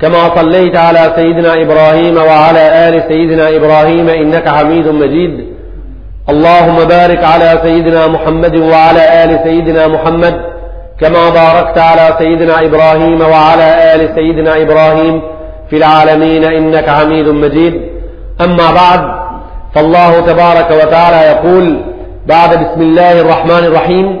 كما صليت على سيدنا إبراهيم وعلى آل سيدنا إبراهيم إنك حميد مجيد اللهم بارك على سيدنا محمد وعلى آل سيدنا محمد كما باركت على سيدنا إبراهيم وعلى آل سيدنا إبراهيم في العالمين إنك عميد مجيد أما بعد فالله تبارك وتعالى يقول بعد بسم الله الرحمن الرحيم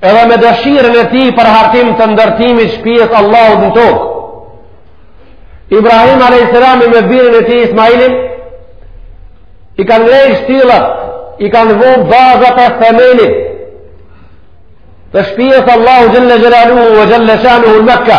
Edhe me dëshirën e tij për hartim të ndërtimit të shtëpisë së Allahut në tokë. Ibrahim alejhi selam me birin e tij Ismailin i kanë ngrejt shtyllat, i kanë vu bazat e themelit të shpijës Allahut xhel-le xhelaluhu ve xhel-le shanuhu në Mekka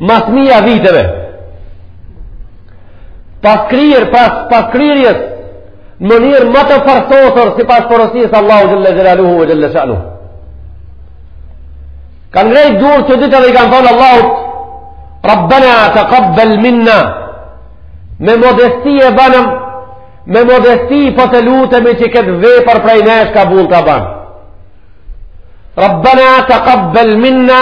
Mas mija viteve, pas kryer, pas, pas kryerjes, në mënyrë ma të përsosur sipas porosisë Allahut xhel-le xhelaluhu ve xhel-le shanuhu. Kanë ngrejt durt që të dytë dhe i kanë thonë Allahut, Rabbena tekabbel minna, me modesti e banëm, me modesti po të lutemi që këtë vepër prej nesh kabull ta bajsh. Rabbena tekabbel minna,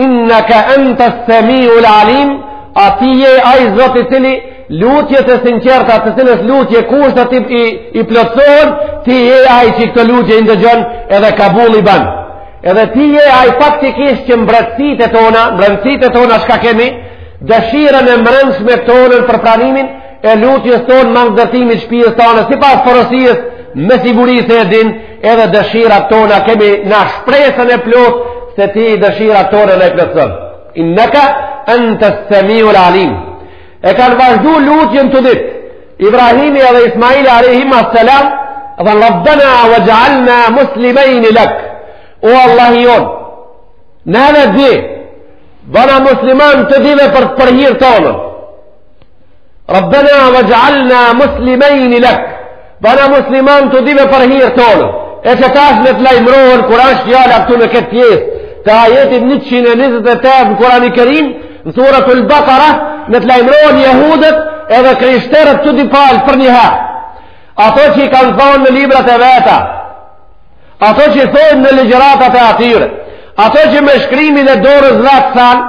Inneke entes-semiul alim, a ti je ai Zot i cili lutjet e sinqerta të cilës lutje kushtet i, i plotësohen, ti je ai që këto lutje i ndëgjon edhe kabul i banë. Edhe ti je ai faktikisht që mbrendësitë e tona, mbrendësitë e tona çka kemi, dëshirën e mbrendshme tonën për pranimin e lutjes tonë mas ndërtimit shpijës tonë, sipas porosijës me siguri se e din, edhe dëshirat tona kemi na shpresën e plotë se ti dëshirat tona na i plotëson inneke entes-semiul alim e kanë vazhdu lutjen të dytë Ibrahimi edhe Ismaili alejhima selam thanë rabbena vexhalna muslimejni lek o Allahu jonë neve të dy bëna musliman të dyve për për hir tan Rabbena vexhalna muslimejni lek, bana musliman të dyve për hir tan, e qetash le të lajmërohen kur është fjala këtu në këtë pjesë, të ajetit 128 në Kurani Kerim, në suretul Bekare, le të lajmërohen jehudët edhe krishterët të dy palët për një herë. Ato që i kanë thonë në librat e veta, ato që i thonë në ligjëratat e atyre, ato që me shkrimin e dorës djathtë thanë,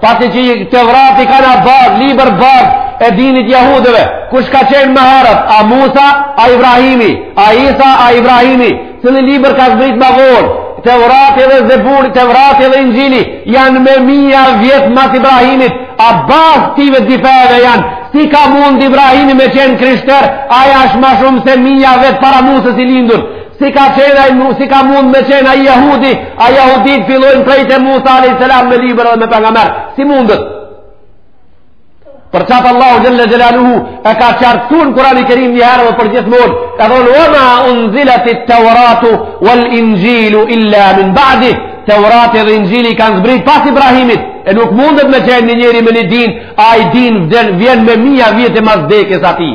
Pasi që Tevrati ka kanë bazë, libër bazë, e dinit jahudive, kush ka qenë më herët, a Musa, a Ibrahimi, a Isa, a Ibrahimi, cili libër ka zbrit më vonë, Tevrati dhe Zeburi, Tevrati dhe Inxhili, janë me mija vjet mas Ibrahimit, a bazë të dy feve janë, si ka mund Ibrahimi me qenë krishter, ai është ma shumë se mija vjet para Musës i lindur, Si ka qenë ai musi, ka mund me qenë ai jahudi, a jahudit fillojnë prej te Musa a.s. me libër dhe me pejgamber. Si mundet? Për qata Allahu xhel-le xhelaluhu, e ka qartësun Kurani Kerim një herë dhe përgjithmonë, ka thonë, ve ma unziletit-tevratu vel inxhilu illa min ba'di, Tevrati dhe Inxhili kanë zbrit pas Ibrahimit, e nuk mundet me qenë një njeri me një din, ai din vjen me mija vjete mas dekës atij.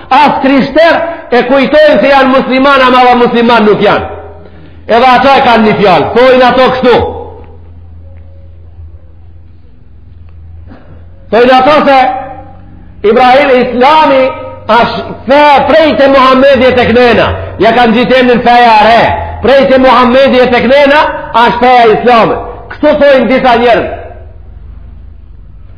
As krishter e kujtojnë se janë musliman, ama dhe musliman nuk janë. Edhe ata e kanë një fjalë, thojnë ato kështu. Thojnë ato se Ibrahim Islami është fe prej te Muhammedi e tëknena. Ja kanë gjit emën feja re. Prej te Muhammedi e tëknena është feja islame. Kështu thojnë disa njerëz.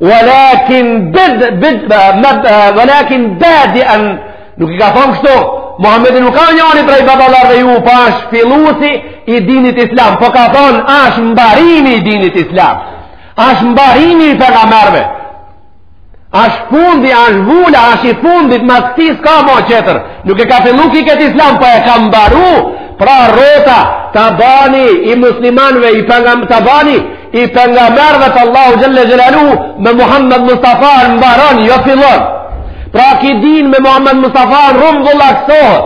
Walakin bid bid walakin badian nuk i ka thonë kështu Muhammedi nuk ka njëri prej babalarve ju po është fillusi i dinit islam po ka thonë është mbarimi i dinit islam është mbarimi i pengamerve është fundi, është vula, është i fundit mas tij s'ka ma qetër nuk e ka fillu ki këtë islam po e ka mbaru pra rrota tabani i muslimanve i pengamerve tabani i pengamerve të Allahu xhelle xhelaluhu me Muhammed Mustafan mbaron, jo fillon. Pra ki din me Muhammed Mustafan rrumbullaksohet.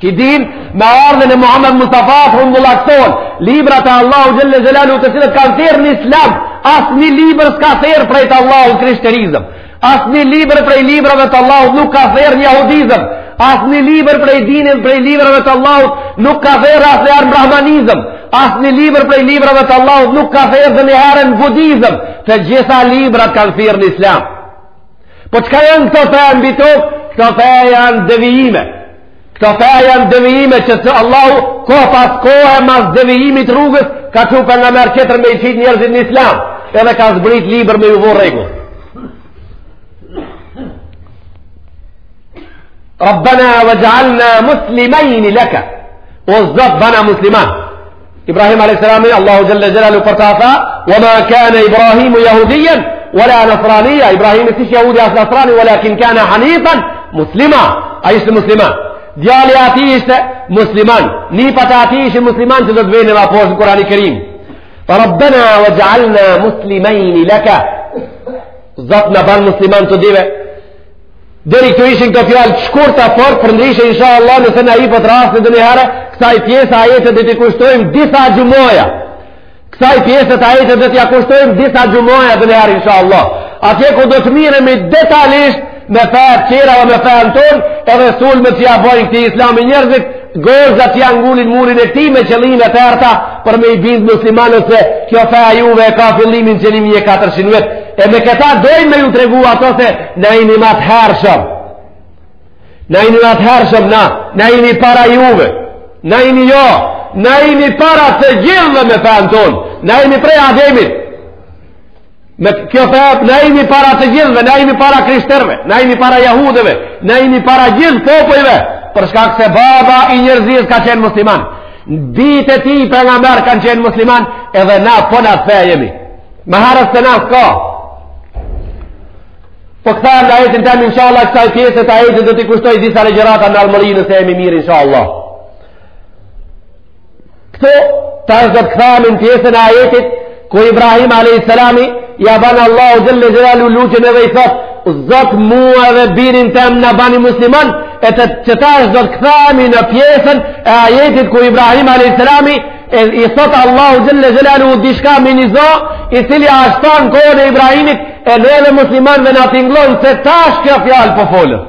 Ki din me ardhjen e Muhammed Mustafas rrumbullaksohet. Librat e Allahut xhelle xhelaluhu të cilët kanë thirrë në islam, as një libër s'ka thirrë prej Allahut në krishterizëm. As një libër prej librave të Allahut nuk ka therrë në jahudizëm. As një libër prej dinin prej librave të Allahut nuk ka therrë asnjëherë brahmanizëm. As një libër prej librave të Allahut nuk ka therrë dënjëherë në budizëm. Të gjitha librat kanë thirrë në islam. Po çka janë këto feja mbi tokë? Këto feja janë devijime. Këto feja janë devijime që se Allahu kohë pas kohe mas devijimit t'rrugës ka çu pengamer qetër me i qitë njerëzit në islam edhe ka zbrit libër me ju vu rregull. Rabbana ve xhalna muslimajni leka o Zot bana musliman إبراهيم عليه السلام الله جل جلاله برتافا وما كان إبراهيم يهوديا ولا نصرانيا إبراهيم مش يهودي أو نصراني ولكن كان حنيفا مسلما أيش مسلما ديالي أتيش مسلمان نيفة أتيش مسلمان تدبين ما فوز القرآن الكريم فربنا واجعلنا مسلمين لك زطنا بان مسلمان تدبين Deri këtu ishin këto fjalë të shkurta, por përndryshe insha Allah nëse na jepet rasti dënjëherë, kësaj pjese t'ajetit do t'i kushtojmë disa xhumaja. Kësaj pjese të ajetit do t'ja kushtojmë disa xhumaja dënjëherë insha Allah. Atje kur do të miremi detalisht me fetë qera dhe me fenë tonë, edhe sulmet që ja bojnë këtij islami njerëzit, Gozhdat që ja ngulin murin e tij me qëllime t'errta për me i bind muslimanët se kjo feja juve e ka fillimin që 1400 vjet. E me këta dojnë me ju tregu ato se na imi ma t'hershëm. Na imi ma t'hershëm, na, na imi para juve. Na imi jo, na imi para të gjithve me fenë tonë. Na imi prej Ademit. Me kjo fe, na jemi para të gjithëve, na jemi para krishterëve, na jemi para jahudëve, na jemi para gjithë popujve, për shkak se baba i njerëzisë ka qenë musliman. Djemtë e tij pengamerë kanë qenë musliman, edhe na po n'at fe jemi. Ma herët se na s'ka. Po këta e nga jetin tem, inshallah, kësaj pjese t'ajetit do t'i kushtoj disa ligjërata në ardhmëri, nëse imi mirë, inshallah. Këtu tash do të kthehemi në pjesën e ajetit, ku Ibrahim a.s. ia ban Allahut xhele xhelaluhu lutjen edhe i thot, Zot mua edhe birin tem na bani musliman, e që tash do të kthehemi në pjesën e ajetit ku Ibrahim a.s. E, i thot Allahut xhele xhelaluhu dishka me ni zo, i cili asht në kohën e Ibrahimit, e në edhe musliman dhe na tingëllon, se tash kjo fjalë po folet.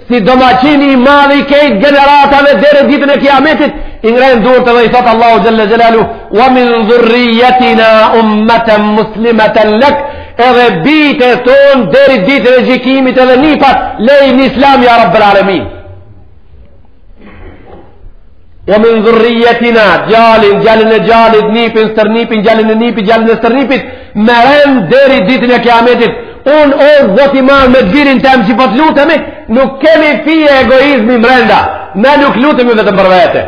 Si domaçini i madh i kejt gjeneratave deri ditën e Kiametit, i ngren durt dhe i thot Allahu xhele xhelaluhu, "Wa min dhurriyyatina ummatan muslimatan lak" edhe bijtë e tonë deri ditën e gjikimit edhe nipat lej në islam ja rabbel alemin Ue min dhurrijetina, gjalin, gjalin e gjalit, nipin, stërnipin, gjalin e nipit, gjalin e stërnipit, me rend deri ditën e kiametit. Unë, o, Zot i madh, me birin tem që po t'lutemi, nuk kemi fije egoizmi mrenda. Ne nuk lutemi vetëm për vete.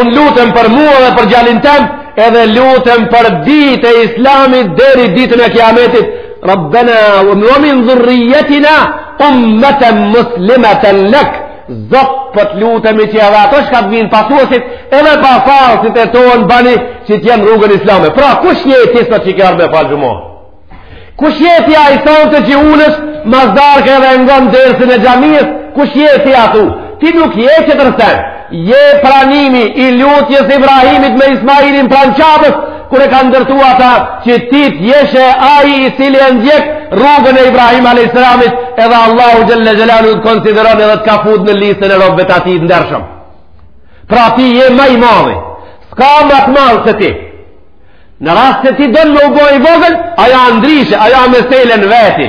Unë lutem për mua dhe për gjalin tem, edhe lutem për bijtë e islamit deri ditën e kiametit. Rabbena, ue min dhurrijetina, ummeten muslimeten lek. Zot po të lutemi që edhe ato shka të vijnë pasuesit edhe pasardhësit e tonë bani që të jenë rrugën islame. Pra, kush je ti sot që ke ardh me falë xhumo? Kush je ti ai sonte që ulesh mas darke edhe ngon dersin e xhamisë? Kush je ti atu? Ti nuk je tjetër sen. Je pranimi i lutjes Ibrahimit me Ismailin pranë Qabes Kur e kanë ndërtu ata që ti të jesh ai i cili e ndjek rrugën e Ibrahim a.s. edhe Allahu xhele xhelaluhu të konsideron edhe të ka fut në listën e robëve të atij të ndershëm. Pra ti je ma i madhi, s'ka ma të madh se ti. Në rast se ti don me u bo i vogël, ajo a ndryshe, ajo a mesele në veti.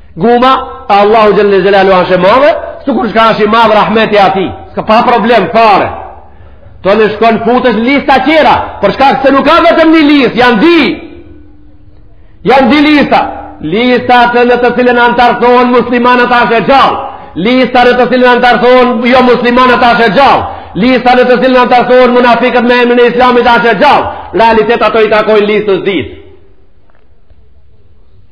Guma e Allahut xhele xhelaluhu asht e madhe, sikur shka asht i madh rahmeti atij, s'ka pa problem, fare. Të në shkon futesh lista tjera, për shkak se nuk ka vetëm një list, janë di, janë di lista, lista në të cilën antarësohen muslimanët asht e gjallë, lista në të cilën antarësohen jomuslimanët asht e gjallë, lista në të cilën antarësohen munafikët me emrin e islamit asht e gjallë, realitet ato i takojnë listës ditë.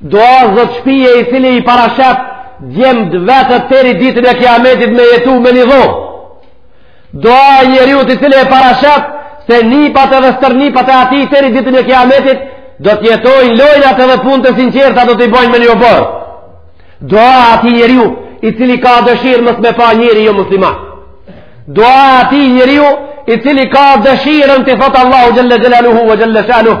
Dua zot shpije i cili i parashef djemtë e vet deri ditën e kiametit me jetu me një dhomë. Dua e njeriut i cili e parashef se nipat edhe stërnipat e atij deri ditën e kiametit do të jetojnë lojnat edhe punët e sinqerta do t'i bojnë me një oborr. Dua e atij njeriu i cili ka dëshirë mos me pa njeri jomusliman. Dua e atij njeriu i cili ka dëshirën t'i thotë Allahu xhele xhelaluhu ue xhele shanuhu.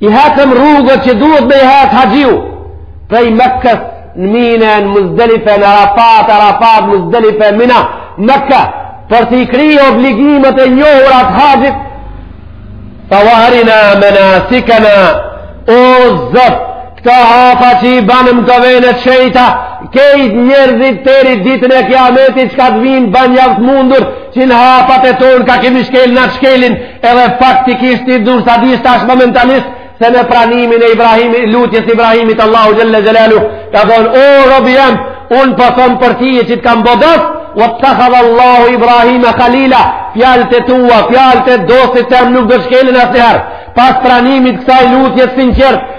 I hapëm rrugët që duhet me i hapë haxhiu, prej Mekës në mine, në muzdelife, në arafat, arafat, muzdelife, Mina, Mekë, për t'i kri obligimet e njohura të haxhit, ve erina menasikena, o Zot, Këta hapa që i bajmë në venet e shejta, kejt njerëzit deri ditën e kijametit çka të vijnë banjau të mundur, që në hapat e tonë ka kemi shkelë na të shkelin, edhe faktikisht i dhurë sa dishtë ashtë momentanisht, se me pranimin e Ibrahimi, lutjes Ibrahimit Allahu Xhele Xhelaluhu, ka thonë, o, robi jem, unë po thom për ty e që të kam bo dost, vettekhadha Allahu Ibrahime Khalila, fjalët e tua, fjalët e dostit tem nuk do të shkelen asnjëherë, pas pranimit kësaj lutjes sinqertë,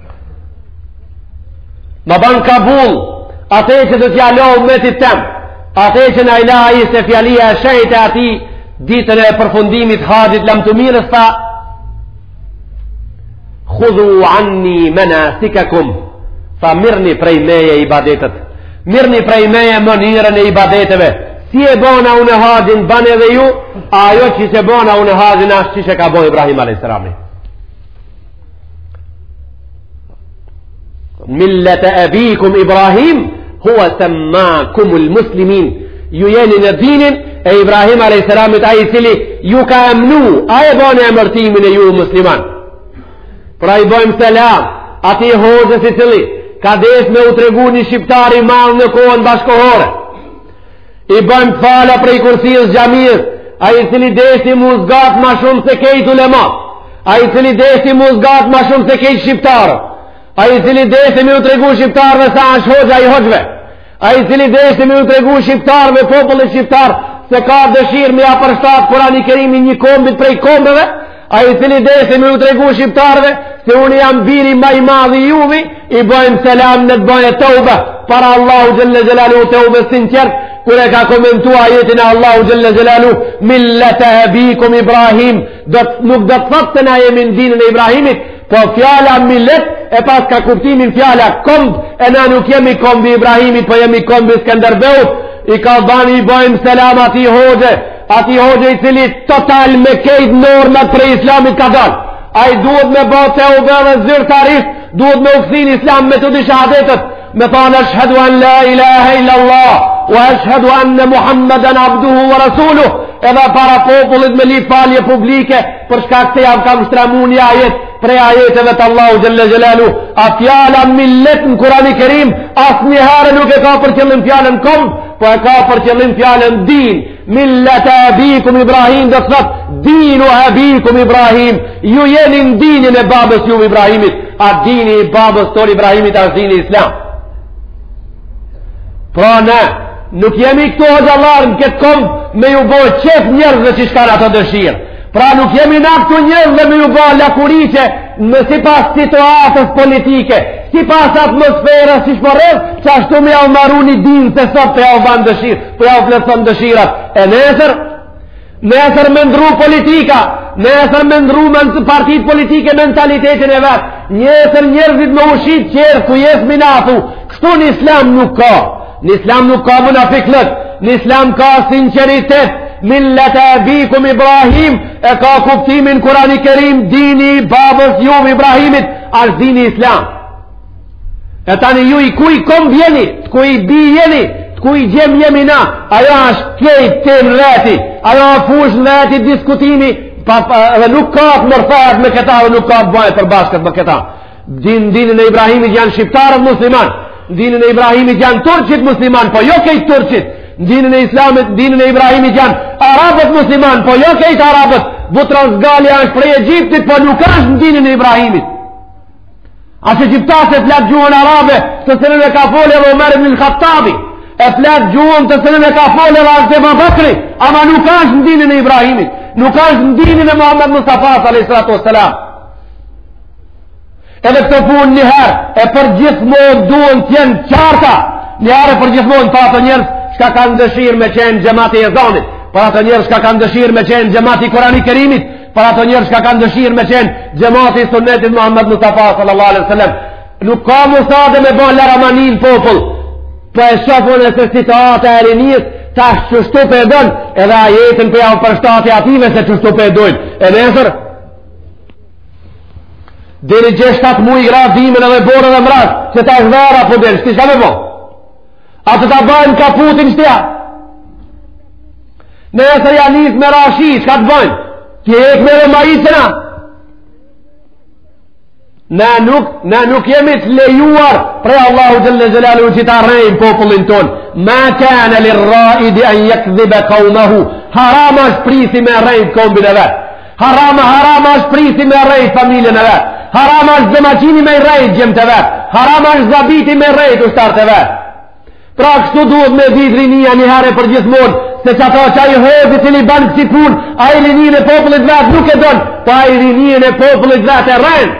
Ma ban kabul, atë që do t'ia lo umetit tem, atë që na e la ishte fjalia e shejtë e atij, ditën e përfundimit haxhit lamtumirës tha, khudhu anni menasikekum, tha mirrni prej meje ibadetet, mirrni prej meje mënyrën e ibadeteve, si e bona unë haxhin bane edhe ju, ajo që si e bona unë haxhin ashtë qysh e ka bo Ibrahim a.s. Millete ebikum Ibrahim, huve semmakumul muslimin, ju jeni në dinin e Ibrahim a.s. ai i cili ju ka emnu, a e bane emërtimin e ju musliman. Pra i bojmë selam, atij hoxhës i cili, ka desh me u tregu një shqiptar i madh në kohën bashkëkohore. I bajmë të fala prej kursisë xhamisë, ai i cili deshti m'u zgat ma shumë se kejt ulemat, ai i cili deshti m'u zgat ma shumë se kejt shqiptarët, ai i cili deshti me u tregu shqiptarëve se asht hoxha i hoxhve, ai i cili deshti me u tregu shqiptarëve popullit shqiptar se ka dëshirë me ia përshtat Kurani Kerimin një kombit prej kombeve, Ai i cili deshti me u tregu shqiptarve, se unë jam biri ma i madhi juvi, i bëjmë selam ne të bajë teube, para Allahu xhele xhelaluhu teube sinqertë, kur e ka komentu ajetin e Allahu Xhele Xhelaluhu millete ebikum Ibrahim dhe nuk do të thotë na jemi në dinin e Ibrahimit po fjala millet e paska kuptimin fjala komb e na nuk jemi kombi Ibrahimit po jemi kombi Skenderbeut i ka dhani i bojmë selam atij hoxhe Atij hoxhe i cili total me kejt normat prej islamit ka dalë. Ai duhet me bo teube zyrtarisht, duhet me u kthy n'islam me të dy shehadetet, me thonë eshhedu en la ilahe illallah, ve eshhedu enne Muhammeden abduhu ve resuluhu, edhe para popullit me lyp falje publike, për shkak të jam kam shtremnu një ajet, prej ajeteve të Allahu xhele xhelaluhu, a fjala millet në kurani kerim, asnjëherë nuk e ka për qëllim fjalën komb, Po e ka për qëllim fjalën din, millete abikum Ibrahim do thot, dinu abikum Ibrahim, ju jeni në dinin e babës juv Ibrahimit, a dini i babës ton Ibrahimit asht dini islam. Pra ne, nuk jemi këtu hoxhallarë në këtë komb me ju bo qejf njerëzve se çka kanë ato dëshirë. Pra nuk jemi na këtu njerëzve me ju ba lakuriqe në sipas situatës politike, sipas atmosferës qysh po rrjedh, qashtu me jau maru një din se sot po jau ban dëshirë, po jau plotëson dëshirat. E nesër, nesër me ndrru politika, nesër me ndrru partitë politike mentalitetin e vet, nesër njerëzit me u shit qërë ku jesmi na këtu, kështu në islam nuk ka. Në islam nuk ka munafikllëk, në islam ka sinqeritet, millete abikum Ibrahim, e ka kuptimin Kurani Kerim, dini i babës juv Ibrahimit, ashtë dini islam. E tani ju i kuj komb jeni, të kuj bij jeni, të kuj djem jemi na, ajo është kejt temë n'veti, ajo është fushë n'veti diskutimi, pa, pa, dhe nuk ka të mërthehet me këta dhe nuk ka të bëjë përbashkët me këta. Din, dinin e Ibrahimit janë shqiptarët musliman. Dinin e Ibrahimit janë turqit musliman, po jo kejt turqit. Dinin e Islamit, dinin e Ibrahimit janë arabët musliman, po jo kejt arabët. Butros Gali është prej Egjiptit, po nuk është në dinin e Ibrahimit. Asht egjiptas, e flet gjuhën arabe, të cilën e ka folë edhe Omer ibn Hattabi, e flet gjuhën të cilën e ka folë edhe hazreti Ebu Bakri, ama nuk është në dinin e Ibrahimit, nuk është në dinin e Muhammed Mustafa, s.a.s. Edhe këto punë njëherë, e përgjithmonë duhen të jenë qarta, njëherë e përgjithmonë për ato njerëz çka kanë dëshirë me qenë xhemati i Zotit, për ato njerëz çka kanë dëshirë me qenë xhemati i Kurani Kerimit, për ato njerëz çka kanë dëshirë me qenë xhemati i sunnetit Muhammed Mustafa sallallahu alaihi sallam. Nuk ka musade me bo lojra me ni popull, por po e shof une se situata e rinisë, tash qështu po e don, edhe ajetin po jau përshtati atyre se qështu po e dojnë. E nesër, Deri dje shtatë muj gjatë dimën edhe borë dhe mraz, qe tash vera po del, shti çka me bo? A të ta bajm kaputin shtja? Nesër ja nis me ra shi, çka të bajm? T'i hekmi edhe maicën a? Ne nuk, ne nuk jemi të lejuar prej Allahu xhelle xhelaluhu qi ta rrejmë popullin ton. Ma kane lirraidi an jekdhibe kaumahu, haram është prisi me rrejt kombin e vet. Haram, haram është prisi me rrejt familjen e vet. Haram është domaqini me i rrejt djemtë e vet. Haram është zabiti me i rrejt ushtarët e vet. Pra kështu duhet me ditë rinia një herë përgjithmonë, se që ata që ai hoxhë i cili ban kësi punë, ai rininë e popullit vet nuk e don, po ai rininë e popullit vet e rren.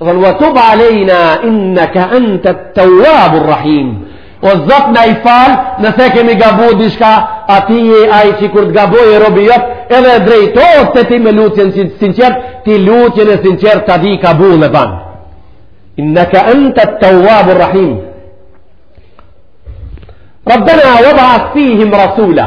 Ue tub alejna innaka ente teuabu rrahim. O Zot na i fal, nëse kemi gabu dishka, a ti je aj që kur të gaboje robi jot, edhe drejtohet te ti me lutje të sinqert, ti lutjen e sinqert të atij kabul ia ban. Innaka ente teuabu rrahim. Rabbena, wab'ath fihim rasula.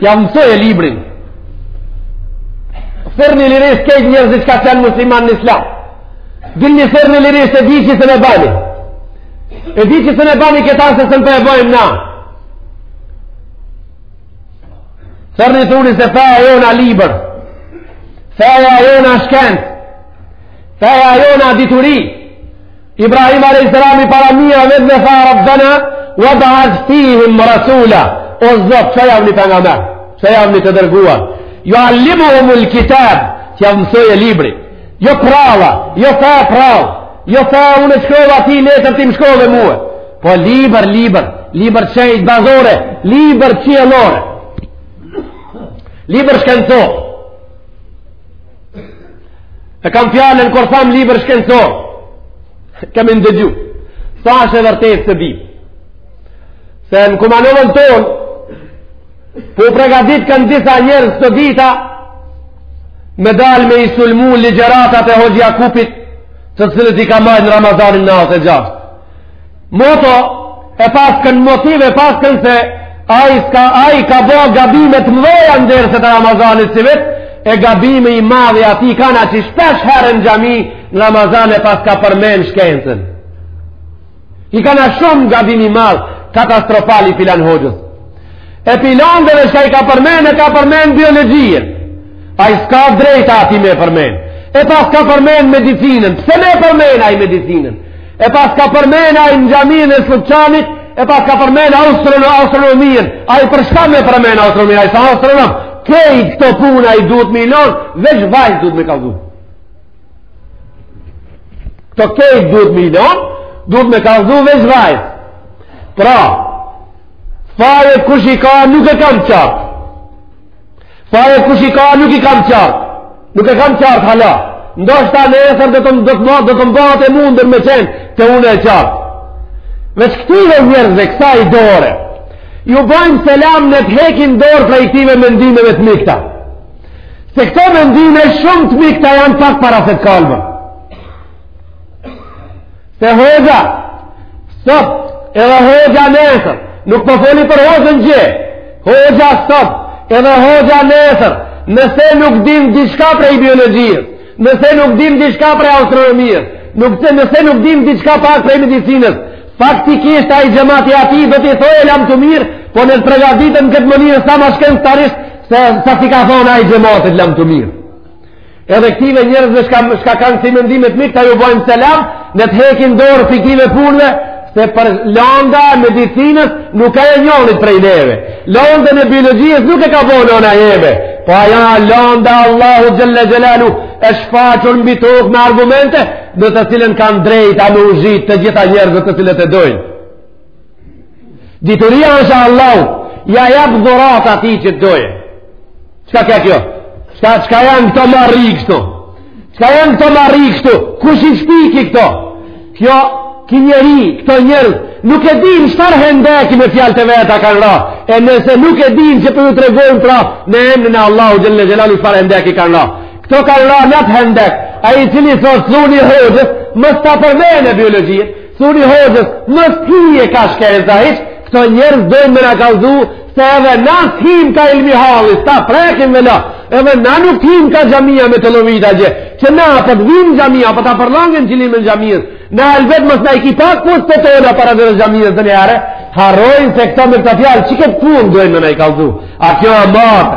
Jav mësoje librin. Thirrni lirisht kejt njerëzit çka s'janë musliman në islam. Dilni thirrni lirisht, e di që s'un e bani. E di që s'un e bani këta se s'un po e bojmë na. Thirrni thuni se feja jona libër. Feja jona shkencë. Feja jona dituri. Ibrahim a.s. para mija vjetëve tha Rabbena, wab'ath fihim rasula, o Zot, çojav një pejgamer, çojav një të dërguar, juallimuhumul kitab, që jav mësoje librin, jo pralla, jo fe pralla, jo fe unë të shkrova ty letër, ti m'shkrove mue, po libër, libër, libër që i të bazore, libër qiellor, libër shkencor, E kam fjalën kur tham libër shkencor. Kam ndëgju. Sa është e vërtet s'e dim. Se në Kumanovën tonë, po pregaditkan disa njerëz këto dita, me dalë me i sulmu ligjëratat e hoxhë Jakupit, të cilat i ka majt Ramazanin në atë e gjashtë. Moto e paskan motiv e paskan se ai s'ka ai ka bo gabime t'mdhaja në derset e Ramazanit sivjet e gabimi i madh atij i kanka që shpesh herë në xhami në Ramazan e paska përmen shkencën i kanka shumë gabim i madh katastrofal i filan hoxhës e filanëve çka i ka përmen e ka përmen biologjien Ai s'ka drejt ata me e përmen. E paska përmen medicinën. Pse me e përmen ai medicinën? E paska përmen ai në xhaminë e Sllupçanit, e paska përmen astronominë. Ai për çka me e përmen astronominë? Ai s'a astronom. Kej këto punë ai duhet me i lon, veç vaiz duhet me kallzu. Këto kej duhet me i lon, duhet me kallzu veç vaiz. Pra, fajet kush i ka nuk e kam qartë. Fajet kush i ka, nuk i kam qartë. Nuk e kam qartë hala. Ndoshta nesër do të më, do të m'bahet e mundur me qenë te unë e qartë. Veç këtive njerëzve kësaj dore, ju bajmë selam le të hekin dorë prej këtive mendimeve të mikta. Se këto mendime shumë të mikta janë pak para se të kalben. Se hoxha, sot, edhe hoxha nesër, nuk po foli për hoxhën dje, hoxha sot, edhe hoxha nesër, nëse nuk din diçka prej biologjisë, nëse nuk din diçka prej astronomisë, nuk të nëse nuk din diçka pak prej medicinës, faktikisht ai xhemati atij do t'i thojë lamtumirë, po ne t'përgatiten në këtë mënyrë sa ma shkencëtarisht sa s'i ka thonë ai xhemati lamtumirë. Edhe këtive njerëzve çka, çka kanë ksi mendime, mirë, ta ju bojmë selam, ne të hekin dorë pi këtive punëve, se për landa e medicinës nuk a e njonit prej neve. Landa e biologjisë nuk e ka bo nona jeme. Po ajo landa Allahu Xhelle Xhelaluhu e shfaqi mbi tokë me argumente, në të cilën kanë drejtë me u zhyt të gjithë njerëzit të cilët e dojnë. Dituria është e Allahut, ja jep dhuratë atij që të dojë. Çka a kjo? Çka, çka janë këto marri kështu? Çka janë këto marri kështu? Kush i shpiki këto? Kjo, ky njeri, këto njerëz, nuk e dinë n'çfarë hendeki me fjalë të veta kanë ra. E nëse nuk e dinë, qe pra po ju tregojmë pra, në emën të Allahut xhelle xhelaluhu n'çfarë hendeki kanë ra. Këto kanë ra n'atë hendek, ai i cili thotë thuni hoxhës, mos ta përmende biologjien, Thuni hoxhës, mos hije ka shkenca hiç, këto njerëz dojnë me na kallzu, se edhe na s'him ka ilmihali, s'ta prekim, vëlla, edhe na nuk t'him ka xhamia me të lovita gje, që na po t'vim n'xhami a po ta përllangim qilimin e xhamisë, na elbet mos na i ki pa këpucët tona para dere xhamisë ndonjëherë, harrojnë se këta me këto fjalë, që këtë punë dojnë me na kallzu, a kjo e marrë,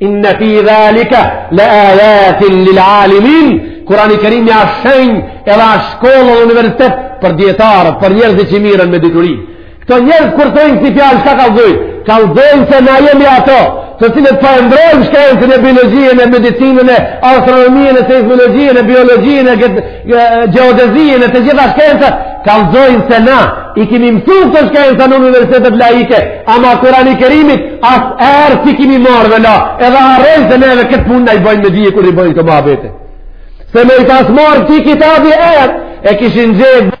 Inna fi dhalika la ayatin lil alimin Kurani Kerimi ashtë shenjë edhe ashtë shkollë dhe universitet për dijetarë, për njerëzit që mirren me dituri. Këto njerëz kur thonë ksi fjalë çka kallzojnë? Kallzojnë se na jemi ato, të cilët po e mbrojmë shkencën e biologjisë, e medicinën, e astronominë, e seizmologjisë, e biologjisë, e Gjeodezinë e të gjitha shkencat kallzojnë se na i kimi mësu këto shkenca në universitetet laike ama Kurani Kerimit as erë s'i kimi marrë vëlla edhe harrojnë se neve këtë punë na e bojnë me dije kur i bojnë këto muhabete se me i pas marrë atij kitabi erë e kishin gjetë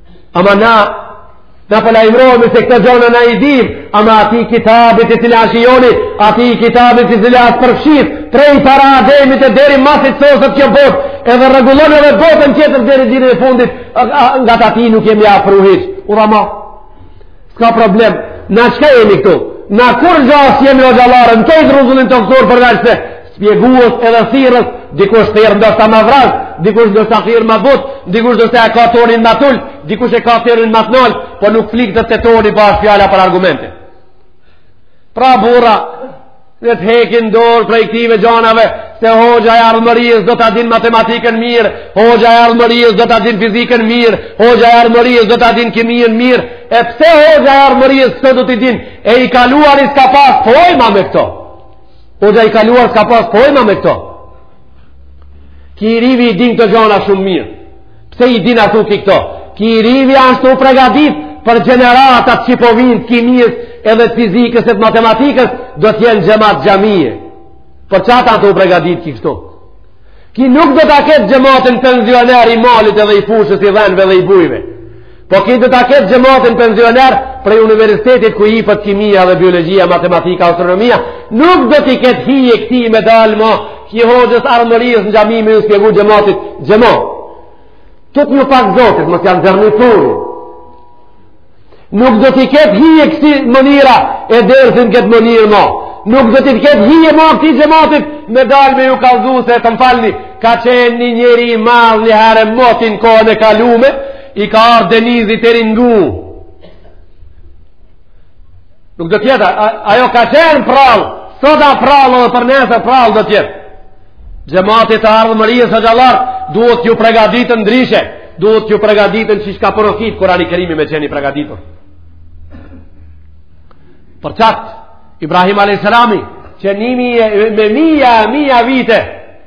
Ama na, na po lajmërojmë se këto gjona na i dim, ama atij kitabit i cili ashtë i joni, atij kitabit i cili ashtë përfshi, prej para Ademit e deri masi t'soset kjo botë, edhe rregullon edhe botën tjetër deri ditën e fundit, ngat atij nuk jemi afru hiç. Ura ma, S'ka problem, na çka jemi këtu? Na kurgja s'jemi o agallarë, në këtë rruzullin tokësor përveçse shpjegues edhe thirrës, dikush thirr ndoshta ma vrazhdë, dikush ndoshta thirr ma butë, dikush ndoshta e ka tonin ma t'ulët, dikush e ka thirrjen ma të naltë, po nuk flitet te toni po ashtë fjala për argumente. Pra burra, Ne të hekim dorë prej këtive gjanave, se hoxha e ardhmërisë do ta dinë matematikën mirë, hoxha e ardhmërisë do ta dinë fizikën mirë, hoxha e ardhmërisë do ta dinë kiminë mirë, e pse hoxha e ardhmërisë këto do t'i dinë, e i kaluari s'ka pas pojma me këto. Hoxha i kaluar s'ka pas pojma me këto. Ki i rivi i din këto gjana shumë mirë. Pse i din ashtu ki këto? Ki i rivi ashtë tu u pregadit për gjeneratat që po vinë të kimisë edhe të fizikës e të matematikës, do të jenë xhemat xhamie. Për qatë ashtë tu u pregadit ki kështu. Ki nuk do ta ketë xhematin pensioner i malit edhe i fushës i dhenve dhe i bujve. Po ki do ta ketë xhematin pensioner prej universitetit ku jepet kimia dhe biologjia, matematika, astronomia, nuk do t'i ketë hije këtij me dalë ma, këtij hoxhës ardhmërisë në xhami me ju shpjegu xhematit, xhemat, tutni pak Zotit, mos janë zërni turu. Nuk do t'i ketë hije këtij mënyra e dersit n'këtë mënyrë ma. Nuk do t'i ketë hije ma këtij xhematit me dalë me ju kallzu se të m'falni, ka qenë një njeri i madh një herë moti n'kohën e kalume, I ka ardhë denizi deri n'gju. Nuk do t'jetë, ajo ka qenë prrallë, sot a prrallë dhe për nesër prrallë do t'jetë. Xhematit të ardhmërisë hoxhallarët duhet t'ju pregaditen ndryshe, duhet t'ju pregaditen që çka porosit Kurani Kerimi me qenë i pregaditur. Për qatë, Ibrahim A.S. qe ni mijë e me mija, mija vite,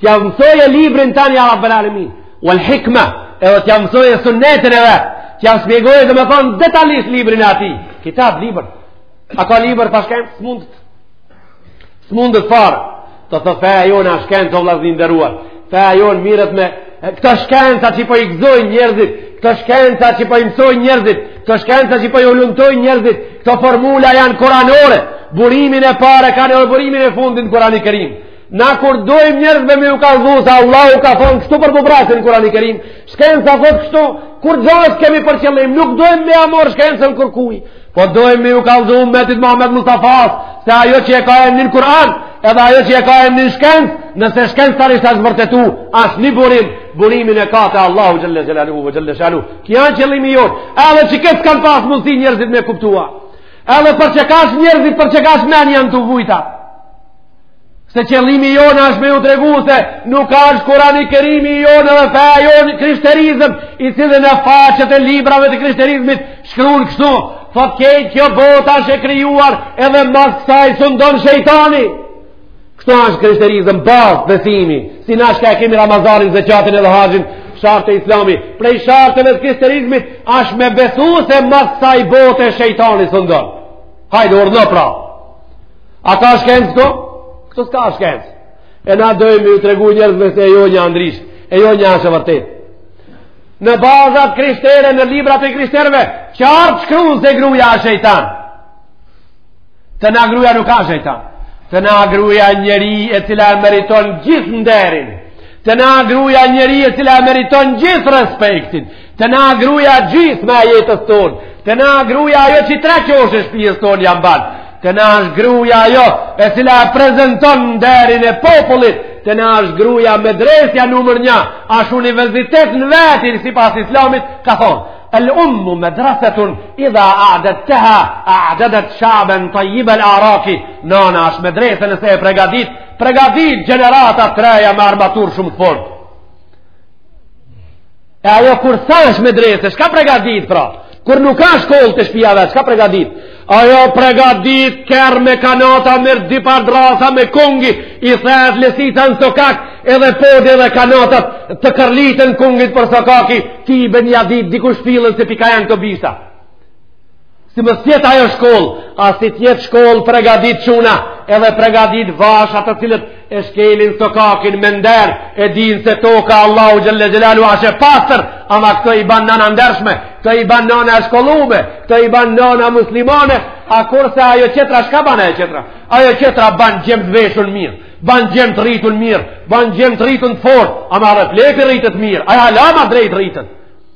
T'ja mësojë librin tand ja Rabbel Alemin, ve al hikma, edhe t'ja mësojë sunnetin e vet, t'ja shpjegojë do me thanë detalisht librin e atij. Kitab, libër. A ka libër pa shkencë? S'mundet. S'mundet fare. Tërë feja jonë ashtë shkencë, vllazën të nderuar. Feja jonë merret me këto shkenca që po i gëzojnë njerëzit, këto shkenca që po i mësojnë njerëzit, këto shkenca që po i hulumtojnë njerëzit, këto formula janë kuranore, burimin e parë e kanë, burimin e fundit n'Kurani Kerim. Na kur dojmë njerëzve me ju kallxu se Allahu ka thanë kështu për bubrrecin në Kurani Kerim, shkenca thotë kështu, kurgjo s'kemi për qëllim, nuk dojmë me ja marrë shkencën kërkujt, po dojmë me ju kallxu ymmetit Muhamed Mustafasë, se ajo që e ka e në kuran, edhe ajo që e ka e në shkencë, nëse shkencëtarisht ashtë vërtetu, ashtë një burim, burimin e ka te Allahu xhel-le xhelaluhu, ve xhel-le shanuhu, ky ashtë qëllimi jonë, edhe që këtë kanë pasë mundësi njerëzit me kuptu, edhe për që kash njerëzit, për që kash men janë të vujta, Se qëllimi jonë është me ju tregu se nuk është kurani kerimi jonë dhe feja jonë krishterizm, i cili në faqet e librave të krishterizmit shkrun kështu, thotë krejt kjo bota është e krijuar edhe mas kësaj sundon shejtani. Kështu është krishterizm, bazë, besimi, si na çka e kemi Ramazanin, zeqatin edhe haxhin, sharte islami. Prej sharteve të krishterizmit është me besu se mas kësaj bote shejtani sundon. Hajde, urdhno pra. A ka shkencë këto? Këto s'ka shkencë. E na dojmë ju tregu njerëzve se e jonja a ndrishe, e jonja ash e vërtet. Në bazat krishtere, në librat e krishterve, qartë shkrun se gruja a shejtan. Te na gruja nuk a shejtan. Te na gruja njeri e cila e meriton gjithë nderin. Te na gruja njeri e cila e meriton gjithë respektin. Te na gruja gjysmë e jetës tonë, te na gruja ajo që tre qoshe shpijës tonë ja mban, te na ashtë gruja ajo e cila e prezenton nderin e popullit, te na ashtë gruja medresja numër nja, ashtë universitet në veti, sipas islamit, ka thonë, el ummu medresetun, idha adedteha, adedte shaben tajjibel araki, nana ashtë medrese nëse e pregadit, pregadit gjenerata të reja me armatur shumë të fortë. E ajo kur s'ash medrese, shka pregadit pra? Kur nuk ka shkollë te shpia vetë, shka pregadit? Ajo pregadit kerr me kanata, merr di par drasa, me kungi, i thajt lesitë në sokak, edhe podi edhe kanatat të kërlitën kungit për sokaki, tibe n'ja dit dikush fillën se pi ka janë të bisa. Si mos jetë ajo shkollë, a si t'jetë shkollë pregadit çuna, edhe pregadit vasha të cilët e shkelin sokakin me nder, e din se toka e Allahut xhelle xhelaluhu ash e pastër, ama këto i ban nana e ndershme, këto i ban nana e shkollume, këto i ban nana muslimane, a kurse ajo qetra, shka ban ajo qetra? Ajo qetra ban gjem të veshun mirë, ban gjem të rritun mirë, ban gjem të rritun të fort, ama dhe plepi rritet mirë, aj ala ma drejt rritet.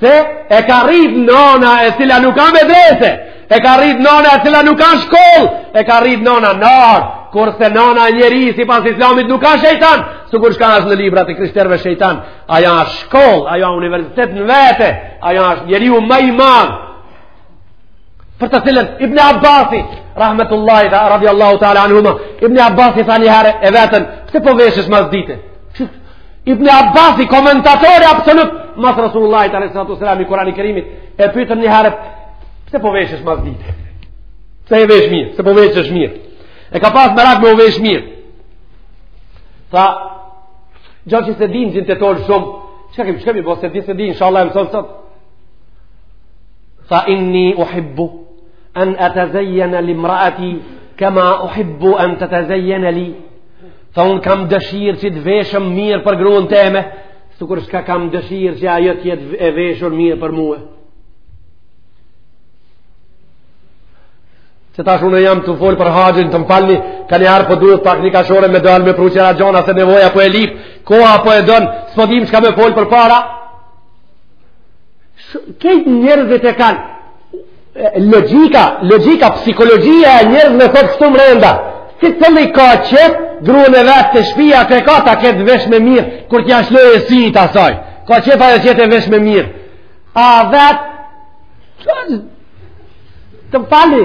Pse e ka rrit nana e cila nuk ka medrese, e ka rrit nana e cila nuk ka shkollë, e ka rrit nana n'arë, kurse nana e njeri sipas islamit nuk a shejtan, sikur shka është në librat e krishterve shejtan, aja është shkollë, aja është universitet në vete, aja është njeriu ma i madh, për të cilën Ibn Abbasi rahmetullahi dhe radiallahu ta'ala anhuma Ibn Abbasi tha një herë e vetën pse po veshesh masdite Ibn Abbasi komentatori absolut mas Rasulullahit alejhi salatu selam i Kurani Kerimit e pytën një herë pse po veshesh masdite pse e vesh mirë pse po veshesh mirë e ka pas merak me u vesh mirë tha gjatë që s'e din gjintë tonë shumë që kemi, që kemi, po s'e din s'e din, shalaj më sot Tha inni uhibbu, an etezejjene li mraati, kema uhibbu an tetezejjene li. Tha unë kam dëshirë që të veshem mirë për gruen teme, sikur shka kam dëshirë që ajo të jetë e veshur mirë për mue. Qe tash unë jam tu folë për haxhin të m'falni, kanjëherë po duhet pak një kashore me dalë me pru qera gjona se nevoja po e lip, koha po e don, s'po dim çka me folë përpara, Krejt njerëzit e kanë, logjika, logjika, psikologjia e njerit e thotë shumë renda. Secili ka qejf, gruen e vet te shpia, qejf ka ta ketë veshme mirë, kur t'ja shlojë sytë asaj. Ka qejf ajo që t'jetë e veshme mirë. A vet, të fali,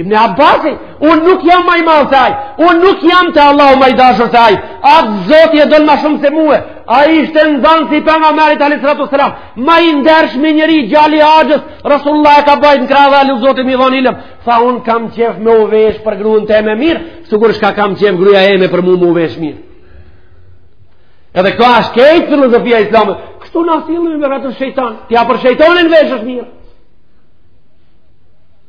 Ibn Abasi, unë nuk jam ma i madh se ai, unë nuk jam te Allahu ma i dashur se ai, atë Zoti e don ma shumë se mue, ai ishte nxanës i Pejgamerit alejhi salatu selam, ma i ndershmi njeri djali axhës, Resulullahi e ka bajt në krah e lut Zotin me i dhonë ilm, tha unë kam qef me u vesh për gruen teme mirë, sikur çka kam qef gruja eme për mu me u vesh mirë. Edhe kjo asht krejt filozofia islame, kështu në asilën me ratër shejtanë, tja për shejtanë në veshë është mirë.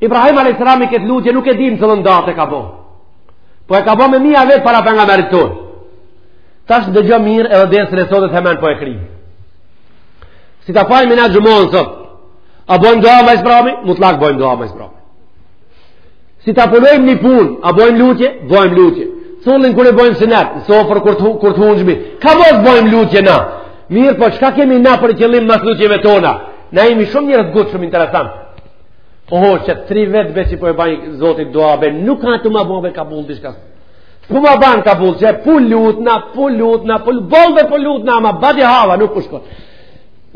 Ibrahim a.s. i këtë lutje nuk e dimë n'cilën datë e ka bo. Po e ka bo me mija vjet para Pejgamerit tonë. Tash ndëgjo mirë edhe dersin e sotit hemen po e kryj. Si ta falmi na xhuman sot, a bojmë doa ma i së brami? Mutlak bojmë doa ma i së brami. Si ta punojmë një punë, a bojmë lutje? Bojmë lutje. Thminë kur e bojmë synet, në sofër kur të ungjmi. Ku mos bojmë lutje na? Mirë, po çka kemi na për qëllim mas lutjeve tona? Na jemi shumë njerëz të ngutshëm interesant. Oho, qe tri vjet veç po i baj Zotit doa be, nuk ka të ma bojë be kabull diçka. S'po ma ban kabull, qe po lutna, po lutna, po lut, boll dhe po lutna, ama badihava, nuk po shkon.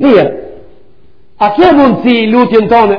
Mirë, a ke mundë si lutjen tonë?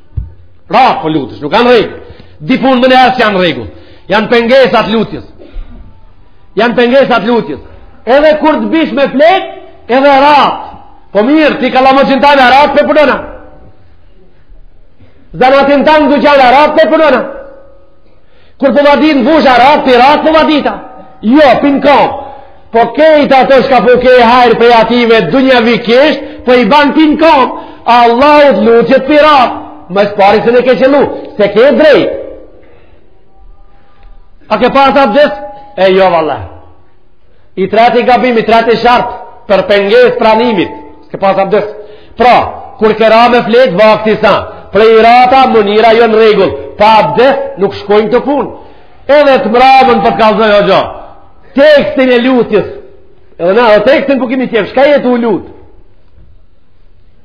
Ratë po lutesh, nuk ka rregull. Dy punë menjëherë s'janë rregull. Janë pengesat lutjes. Janë pengesat lutjes. Edhe kur të bish me flet, edhe ratë. Po mirë, ti kallamoqin tan, ratë pe punon a. Zanatin tan duqan, ratë pe punon a. Kur po vadit në fushë arat, pi ratë po vadit a. Jo, pi n'kam. Po krejt ato çka po ke hajr prej atyve, dunjavikisht, po i ban pi n'kam. Allahut lutjet pi ratë. Më së pari se në ke qëllu, s'e ke drejt. A ke pas abdes? E jo, valla. I treti gabim, i treti shart, për pengesë pranimit. S'ke pas abdes. Pra, kur ke ra me flet, vakti s'a. Prej ratë, mënyra jo në rregull. Pa abdes, nuk shkojnë këto punë. Edhe të mramën po të kallzoj, dëgjo. Tekstin e lutjes. Edhe na, o tekstin po kemi qef, çka je tu lut?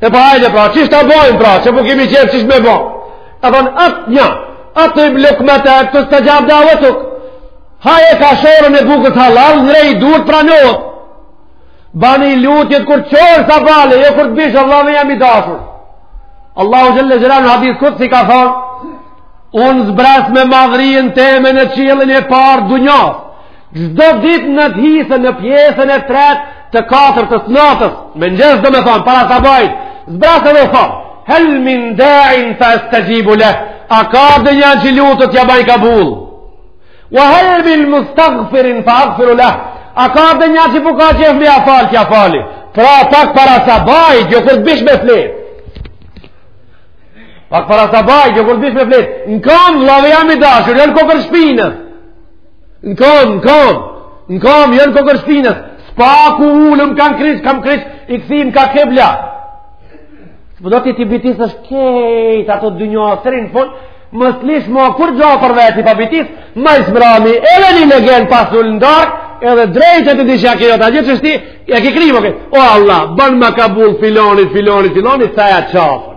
E po hajde pra, qysh ta bojmë pra, që po kemi qef qysh me bo. E thon, atë një, atib lukmeteke tustexhab davetuk. Haje kafshorën e bukës hallall, njeri duaja t'pranohet. Bani lutjet kur çohesh sabahle, jo kur të bish, vllau jem i dashur. Allahu xhel-le xhelaluhu në hadith kudsi ka thon, unë zbres me madhërinë teme në qiellin e parë t'dunjasë. Çdo dit në gjysë, në pjesën e tret të katërt të natës, me nji zë dhe me thonë, para sabahit, zbret edhe thonë, hel min dain fe estexhibu leh, a ka ndonjë që lutet, ja baj kabul, wa hel min mustagfirin fe agfiru leh, a ka ndonjë që po kqyr me ja falë, t'ja fali, pra pak para sabahit, jo kur bish me fletë, Pak para sabahit, jo kur bish me fletë, në kam, vllau jem i dashur, jo kokërr shpinës, Në kam, në kam, në kam, jo kokërr shpinës, s'paku ulun, kamkryq, kamkryq, i kthym ka kibla. Po do ti t'i bitisësh krejt, ato dynja, s'rrin, në fund, mos lish mo kurgjo për veti pa bitis, ma i smrami, edhe ni legen pasul n'darkë, edhe drejtë te dyshekja, kjo ta gjithë çështje, e ki krimo këtë, o Allah, banja kabul filonit, filonit, filonit, sa ja qafën.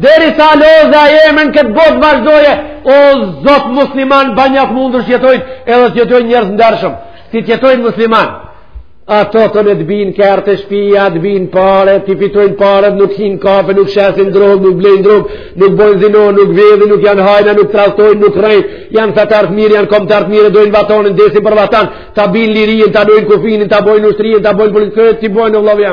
Derisa loza jeme n'këtë botë vazhdoje, o zotë musliman, banja t'mundur që jetojnë, edhe të jetojnë njerëz t'ndershëm, si të jetojnë musliman. Ato të t'binë krejt te shpia, t'i binë paret, t'i fitojnë paret, nuk hinë kafe, nuk shesin drogë, nuk blejnë drogë, nuk bojnë zino, nuk vjedhin, nuk janë hajna, nuk tradhtojnë, nuk rrejnë, janë fetarë t'mirë, janë kombëtarë t'mirë, dojnë vatanin, desin për vatan, ta binë lirien, ta dojnë kufinin, ta bojnë ushtrien, të bojnë politikët, të bojnë në vlovë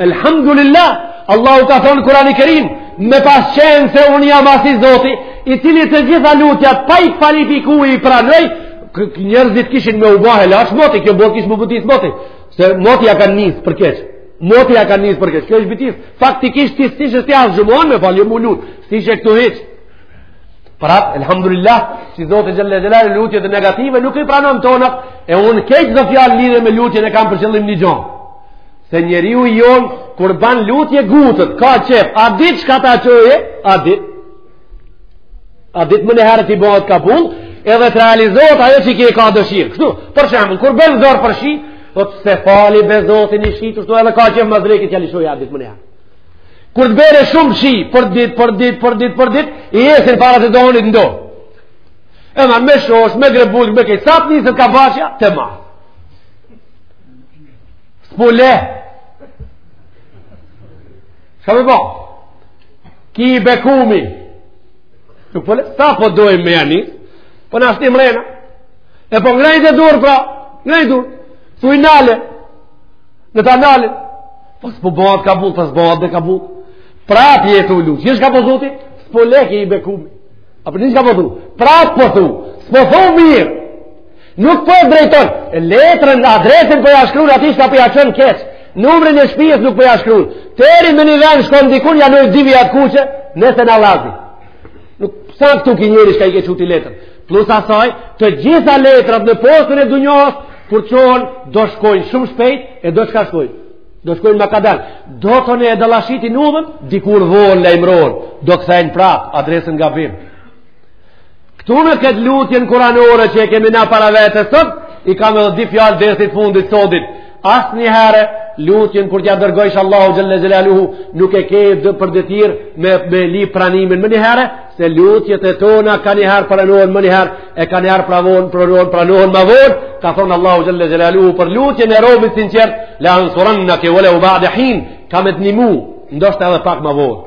Elhamdulillah, Allahu ka thonë Kurani Kerim, me pas qenë se unë jam asi zoti, i cili të gjitha lutjet pa i kualifiku i pranoj, njerëzit kishin me u ba helaç moti, kjo botë kish me u bitis moti, se moti ja kanë nisë për keqë, moti ja kanë nisë për keqë, kjo është bitis, faktikisht ti siç s't'ja çmon me falje mu lutë, si që këtu heqë, Prap, elhamdulillah, se Zoti Xhele Xhelaluhu, lutjet e negative, nuk i pranon tonët, e unë kto dy fjalë lidhur me lutjen e kam për qëllim një gjo. Se njeriu jonë, kur ban lutje ngutet, ka qejf, a dit çka t'çoje? A dit? A dit më herët t'i bëhet qa punë, edhe të realizohet ajo që i ke ka dëshirë. Kështu, për shembull, kur bëhet zor për shi, do t'na e fali be Zoti ni shi, të shtu edhe ka qef më zrejke që alishoje a dit më në herët. Kur të bere shumë shi, për dit, për dit, për dit, për dit, i esin para të dohonit ndo. Edhe me shosh, me grebull, me kejtë, sa të njësët ka bashja, të marë. Spo le! Çka me ba? Ki i bekumi! Nuk po le, sa po dojmë me ja nis, po na shtin mrena. E po ngrejt e durt, pra, ngrej durt. Zot nale, na e nale. Po së po bëhat ka bull, po së bëhat dhe ka bull. Prap je tu u lut, çka po thu ti? S'po le ki i bekumi. A për ni çka po thu? Prap po thu, s'po thu mirë. Nuk po e drejton. Letrën, adresin po ja shkruan atij çka po ja çon keq. Numrin e shpisë nuk po ja shkruan. Deri në një vend shkon dikun ja loj divi atë kuçe, nëse na lazi. Nuk sa këtu ki njeri që i ke çu ti letrën. Plus asaj, të gjitha letrat në postën e dunjas kur çon do shkojnë shumë shpejt e do çka shkojnë. Do shkojnë ma kadal. Do tonë e dallashitin udhën, dikur vonë lajmëron, do kthejnë prap adresën gabim. Këtu në këtë lutjen kuranore që e kemi na para vete sot, i kam edhe dy fjalë dersit fundit sodit. Asnjëherë, lutjen kur tja dërgojsh Allahut Xhelle Xhelaluhu, nuk e ke për detyrë me, me lyp pranimin menjëherë, se lutjet e tona kanjëherë pranohen menjëherë, e kanjëherë pranohen, pranohen, pranohen ma vonë, ka thonë Allahu Xhelle Xhelaluhu për lutjen e robit sinqert, la ensurenneke ve leu ba'de hin, kam me të ndihmu, ndoshta edhe pak ma vonë.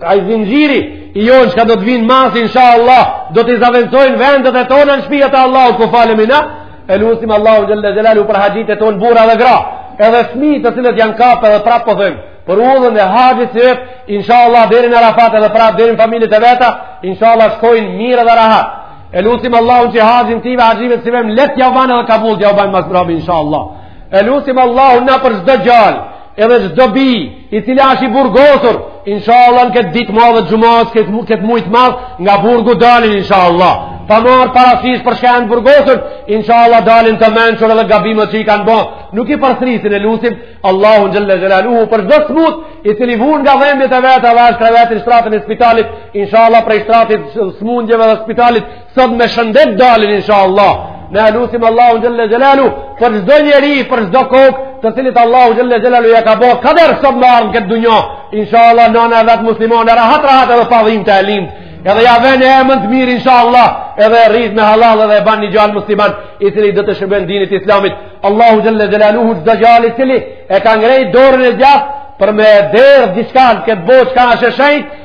Ai zinxhiri i jonë çka do të vinë mas, insha Allah, do të zavendsojnë vendet e tona në shpijat e Allahut, ku falemi na, e lusim Allahun xhelle xhelaluhu për haxhitë e tonë burra dhe gra, edhe shmi të cilët janë kapë edhe prapë po thomë, për udhën e haxhit të jetë, insha Allah, deri në Arafat edhe prapë, deri në familjet e veta, insha Allah, shkojnë mirë dhe rahat. E lusim Allahun që haxhin ti me haxhin të sivjem, le të jav ban edhe kabull, jav ban masë mërami, insha Allah. E lusim Allahun na për çdo djalë, Edhe çdo bijë, i cili është i burgosur, inshallah në këtë ditë madhe të xhumas, këtë këtë muaj të madh, nga burgu dalin inshallah. Pa marr parasysh për çka janë burgosur, inshallah dalin të mençur edhe gabimet që i kanë bo. Nuk i përsërisin e lusim Allahun xhalla xhelaluhu për çdo smut, i cili vun nga dhembjet e veta dhe është krevat në shtratin e spitalit, inshallah prej shtratit smundjeve dhe spitalit sot me shëndet dalin insha Allah ne e lusim Allahun Xhelle Xhelaluhu për çdo njeri, për çdo kok të cilit Allahu Xhelle Xhelaluhu ja ka bo kader sot me ardhë në këtë dunja insha Allah nana e vet muslimane rahat rahat edhe pa dhimtë e lind edhe ja ven e emën të mirë insha Allah edhe rrit me halal edhe ban një djalë musliman i cili do të shërben dinit islamit Allahu Xhelle Xhelaluhu çdo djalë i cili e ka ngrejt dorën e gjatë për me derdhë dishka në këtë botë çka është shenjë